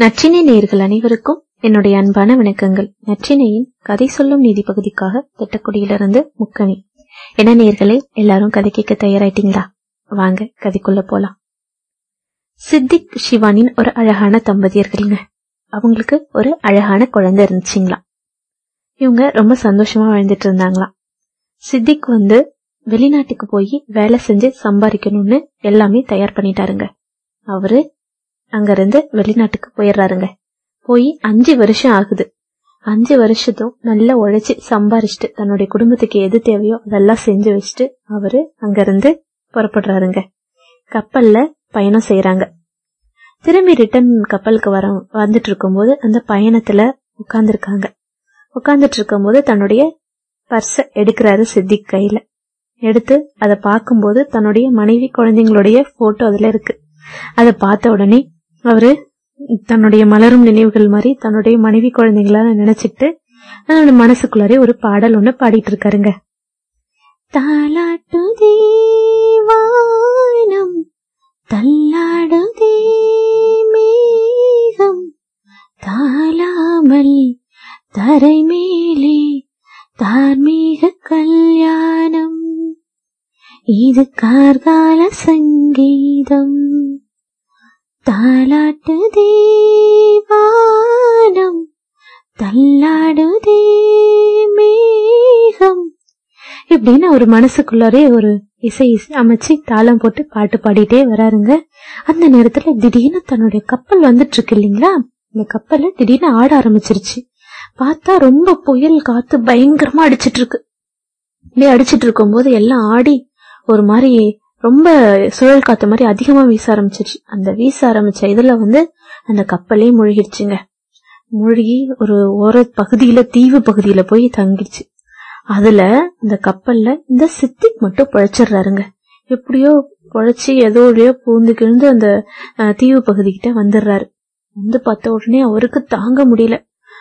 நற்றினை நேயர்கள் அனைவருக்கும் என்னுடைய அன்பான வணக்கங்கள். நற்றினையின் கதை சொல்லும் நீதி பகுதிக்காக திட்டக்குடியிலிருந்து முக்கணி என்ன நேர்களே எல்லாரும் கதை கேட்க தயாராயிட்டீங்களா? வாங்க கதைக்குள்ள போலாம். சித்திக் சிவானின் ஒரு அழகான தம்பதியர்கள்ங்க. அவங்களுக்கு ஒரு அழகான குழந்தை இருந்துச்சுங்களா. இவங்க ரொம்ப சந்தோஷமா வாழ்ந்துட்டு இருந்தாங்களாம் சித்திக் வந்து வெளிநாட்டுக்கு போய் வேலை செஞ்சு சம்பாதிக்கணும்னு எல்லாமே தயார் பண்ணிட்டாருங்க. அவரு அங்கிருந்து வெளிநாட்டுக்கு போயிடுறாருங்க. போய் அஞ்சு வருஷம் ஆகுது. அஞ்சு வருஷத்தும் நல்லா உழைச்சி சம்பாரிச்சுட்டு தன்னுடைய குடும்பத்துக்கு எது தேவையோ அதெல்லாம் செஞ்சு வச்சுட்டு அவரு அங்கிருந்து புறப்படுறாருங்க. கப்பல்ல பயணம் செய்யறாங்க திரும்பி ரிட்டர்ன் கப்பலுக்கு வர வந்துட்டு இருக்கும்போது அந்த பயணத்துல உட்கார்ந்துருக்காங்க. உட்கார்ந்துட்டு இருக்கும்போது தன்னுடைய பர்ஸ எடுக்கிறாரு சித்திக் கையில. எடுத்து அதை பார்க்கும்போது தன்னுடைய மனைவி குழந்தைங்களுடைய போட்டோ அதுல இருக்கு. அதை பார்த்த உடனே அவரு தன்னுடைய மலரும் நினைவுகள் மாதிரி தன்னுடைய மனைவி குழந்தைங்களா நினைச்சிட்டு அதோட மனசுக்குள்ளாரே ஒரு பாடல் ஒண்ணு பாடிட்டு இருக்காருங்க தாலாட்டு தேவானம் தள்ளாடுதே மேகம் தாளாமல் தரை மேலே தார்மீக கல்யாணம். இது கார்கால சங்கீதம். தாலாட்டுதே வானம் தள்ளாடுதே மேகம். இப்படின்னு ஒரு மனசுக்குள்ளாரே ஒரு இசை அமைச்சு தாளம் போட்டு பாட்டு பாடிட்டே வராருங்க. அந்த நேரத்துல திடீர்னு தன்னுடைய கப்பல் வந்துட்டு இருக்கு இல்லைங்களா? இந்த கப்பல்ல திடீர்னு ஆட ஆரம்பிச்சிருச்சு. பார்த்தா ரொம்ப புயல் காத்து பயங்கரமா அடிச்சிட்டு இருக்கு இப்படியே அடிச்சிட்டு இருக்கும் போது எல்லாம் ஆடி ஒரு மாதிரி ரொம்ப சுழல் காத்து மாதிரி அதிகமா வீச ஆரம்பிச்சிருச்சு. அந்த வீச ஆரம்பிச்ச இதுல வந்து அந்த கப்பலே மூழ்கிடுச்சுங்க மூழ்கி ஒரு ஓர பகுதியில தீவு பகுதியில போய் தங்கிடுச்சு அதுல இந்த கப்பல்ல இந்த சித்திக் மட்டும் பழைச்சிடுறாருங்க. எப்படியோ பொழைச்சி ஏதோ பூந்து கிழந்து அந்த தீவு பகுதிக்கிட்ட வந்துடுறாரு. வந்து பார்த்த உடனே அவருக்கு தாங்க முடியல.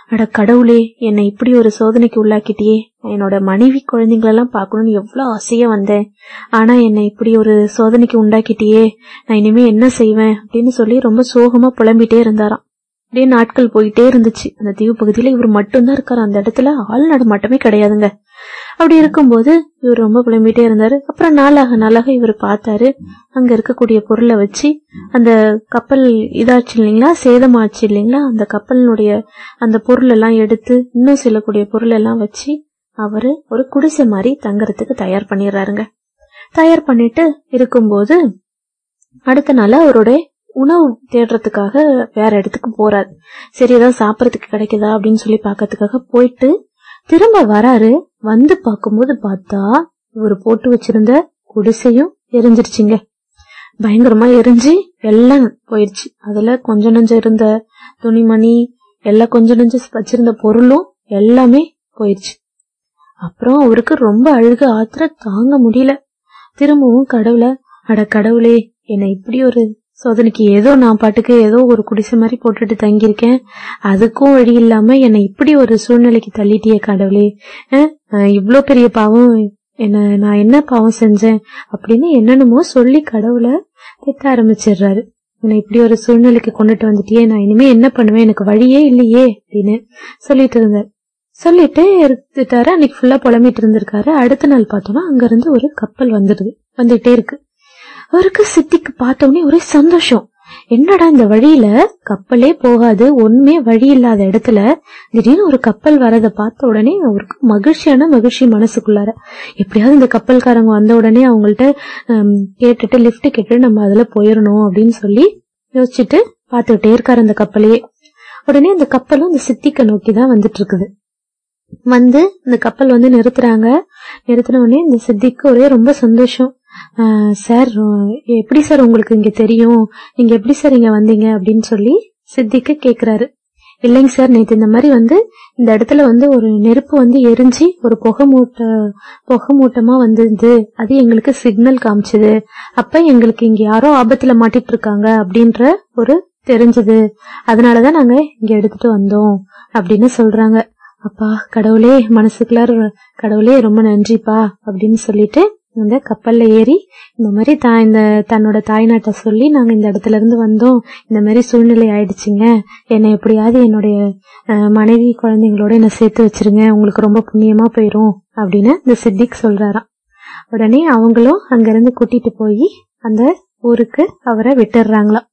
அட கடவுளே என்னை இப்படி ஒரு சோதனைக்கு உள்ளாக்கிட்டியே. என்னோட மனைவி குழந்தைங்களெல்லாம் பார்க்கணும்னு எவ்வளோ ஆசையா வந்தேன். ஆனா என்னை இப்படி ஒரு சோதனைக்கு உண்டாக்கிட்டியே நான் இனிமே என்ன செய்வேன் அப்படின்னு சொல்லி ரொம்ப சோகமா புலம்பிட்டே இருந்தாராம். அப்படியே நாட்கள் போயிட்டே இருந்துச்சு. அந்த தீவு பகுதியில இவர் மட்டும்தான் இருக்காரு. அந்த இடத்துல ஆள் நடமாட்டமே கிடையாதுங்க. அப்படி இருக்கும்போது இவர் ரொம்ப புலம்பிட்டே இருந்தாரு. அப்புறம் நாளாக நாளாக இவர் பார்த்தாரு. அங்க இருக்கக்கூடிய பொருளை வச்சு அந்த கப்பல் இதாச்சு இல்லைங்களா? சேதமாச்சு இல்லைங்களா? அந்த கப்பலினுடைய அந்த பொருள் எல்லாம் எடுத்து இன்னும் சிலக்கூடிய பொருள் எல்லாம் வச்சு அவரு ஒரு குடிசை மாதிரி தங்கறதுக்கு தயார் பண்ணிடுறாருங்க. தயார் பண்ணிட்டு இருக்கும்போது அடுத்த நாள் அவருடைய உணவு தேடுறதுக்காக வேற இடத்துக்கு போறாரு. சரி ஏதாவது சாப்பிட்றதுக்கு கிடைக்குதா அப்படின்னு சொல்லி பாக்கிறதுக்காக போயிட்டு திரும்ப வராரு. வந்து பார்க்கும்போது பார்த்தா இவர் போட்டு வச்சிருந்த குடிசையும் எரிஞ்சிருச்சுங்க. பயங்கரமா எரிஞ்சு எல்லாம் போயிருச்சு. அதுல கொஞ்ச நஞ்சம் இருந்த துணிமணி எல்லாம் கொஞ்ச நஞ்சம் வச்சிருந்த பொருளும் எல்லாமே போயிருச்சு. அப்புறம் அவருக்கு ரொம்ப அழுக ஆத்திர தாங்க முடியல. திரும்பவும் கடவுளை அட கடவுளே என்னை இப்படி ஒரு சோதனைக்கு ஏதோ நான் பாட்டுக்கு ஏதோ ஒரு குடிசை மாதிரி போட்டுட்டு தங்கியிருக்கேன். அதுக்கும் வழி இல்லாம என்னை இப்படி ஒரு சூழ்நிலைக்கு தள்ளிட்டிய கடவுளே. இவ்வளோ பெரிய பாவம் என்ன நான் என்ன பாவம் செஞ்சேன் அப்படின்னு என்னென்னமோ சொல்லி கடவுளை திட்ட ஆரம்பிச்சிடுறாரு. என்னை இப்படி ஒரு சூழ்நிலைக்கு கொண்டுட்டு வந்துட்டியே நான் இனிமே என்ன பண்ணுவேன்? எனக்கு வழியே இல்லையே அப்படின்னு சொல்லிட்டு இருந்தார். சொல்லிட்டு எடுத்துட்டாரு. அன்னைக்கு ஃபுல்லா புலம்பிட்டு இருந்திருக்காரு. அடுத்த நாள் பார்த்தோம்னா அங்க இருந்து ஒரு கப்பல் வந்துடுது வந்துட்டே இருக்கு. அவருக்கு சித்திக்கு பார்த்தோன்னே ஒரே சந்தோஷம். என்னடா இந்த வழியில? கப்பலே போகாது ஒண்ணுமே வழி இல்லாத இடத்துல திடீர்னு ஒரு கப்பல் வரத பார்த்த உடனே அவருக்கு மகிழ்ச்சியான மகிழ்ச்சி மனசுக்குள்ளார. எப்படியாவது இந்த கப்பல்காரங்க வந்த உடனே அவங்கள்ட்ட கேட்டுட்டு லிப்ட் கேட்டுட்டு நம்ம அதுல போயிடணும் அப்படின்னு சொல்லி யோசிச்சுட்டு பாத்துக்கிட்டே இருக்காரு அந்த கப்பலையே. உடனே அந்த கப்பலும் அந்த சித்திக்க நோக்கி தான் வந்துட்டு இருக்குது வந்து இந்த கப்பல் வந்து நிறுத்துறாங்க. நிறுத்தின உடனே இந்த சித்திக்கு ஒரே ரொம்ப சந்தோஷம். சார் எப்படி சார் உங்களுக்கு இங்க தெரியும்? நீங்க எப்படி சார் இங்க வந்தீங்க? அப்படின்னு சொல்லி சித்திக்கு கேக்குறாரு. இல்லைங்க சார் நேற்று இந்த மாதிரி வந்து இந்த இடத்துல வந்து ஒரு நெருப்பு வந்து எரிஞ்சு ஒரு புகை மூட்ட புகை மூட்டமா வந்திருந்து அது எங்களுக்கு சிக்னல் காமிச்சது. அப்ப எங்களுக்கு இங்க யாரோ ஆபத்துல மாட்டிட்டு இருக்காங்க அப்படின்ற ஒரு தெரிஞ்சது. அதனாலதான் நாங்க இங்க எடுத்துட்டு வந்தோம் அப்படின்னு சொல்றாங்க. அப்பா கடவுளே மனசுக்குள்ளார கடவுளே ரொம்ப நன்றிப்பா அப்படின்னு சொல்லிட்டு இந்த கப்பல்ல ஏறி இந்த மாதிரி தா- இந்த தன்னோட தாய்நாட்டை சொல்லி நாங்க இந்த இடத்துல இருந்து வந்தோம். இந்த மாதிரி சூழ்நிலை ஆயிடுச்சுங்க. என்னை எப்படியாவது என்னுடைய மனைவி குழந்தைங்களோட என்ன சேர்த்து வச்சிருங்க. உங்களுக்கு ரொம்ப புண்ணியமா போயிரும் அப்படின்னு இந்த சித்திக் சொல்றாராம். உடனே அவங்களும் அங்கிருந்து கூட்டிட்டு போய் அந்த ஊருக்கு அவரை விட்டுடுறாங்களாம்.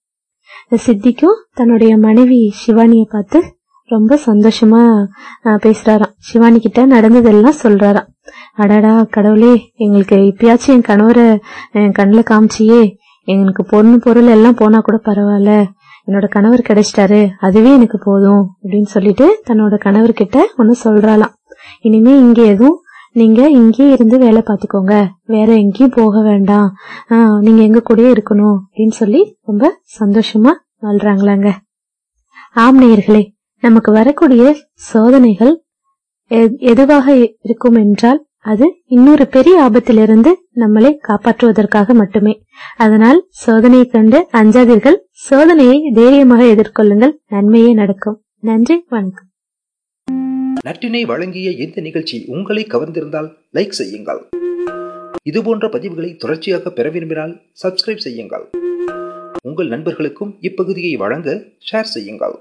இந்த சித்திக்கும் தன்னுடைய மனைவி சிவானிய பார்த்து ரொம்ப சந்தோஷமா பேசுறாராம். சிவானி கிட்ட நடந்ததெல்லாம் சொல்றாராம். அடாடா கடவுளே எங்களுக்கு இப்பயாச்சும் என் கணவரை என் கண்ணில் காமிச்சியே. எங்களுக்கு பொண்ணு பொருள் எல்லாம் போனா கூட பரவாயில்ல. என்னோட கணவர் கிடைச்சிட்டாரு. அதுவே எனக்கு போதும் அப்படின்னு சொல்லிட்டு தன்னோட கணவர்கிட்ட ஒன்னு சொல்றாளாம். இனிமே இங்க எதுவும் நீங்க இங்கேயே இருந்து வேலை பார்த்துக்கோங்க. வேற எங்கேயும் போக வேண்டாம். ஆஹ் நீங்க எங்க கூடயே இருக்கணும் அப்படின்னு சொல்லி ரொம்ப சந்தோஷமா வாழ்றாங்களாங்க. ஆம் நேயர்களே நமக்கு வரக்கூடிய சோதனைகள் எதுவாக இருக்கும் என்றால் அது இன்னொரு பெரிய ஆபத்திலிருந்து நம்மளை காப்பாற்றுவதற்காக மட்டுமே. அதனால் சோதனையை கண்டு அஞ்சாதீர்கள். சோதனையை தைரியமாக எதிர்கொள்ளுங்கள். நன்மையே நடக்கும். நன்றி. வணக்கம். நற்றினை வழங்கிய இந்த நிகழ்ச்சி உங்களை கவர்ந்திருந்தால் லைக் செய்யுங்கள். இதுபோன்ற பதிவுகளை தொடர்ச்சியாக பெற விரும்பினால் சப்ஸ்கிரைப் செய்யுங்கள். உங்கள் நண்பர்களுக்கும் இப்பகுதியை வழங்க ஷேர் செய்யுங்கள்.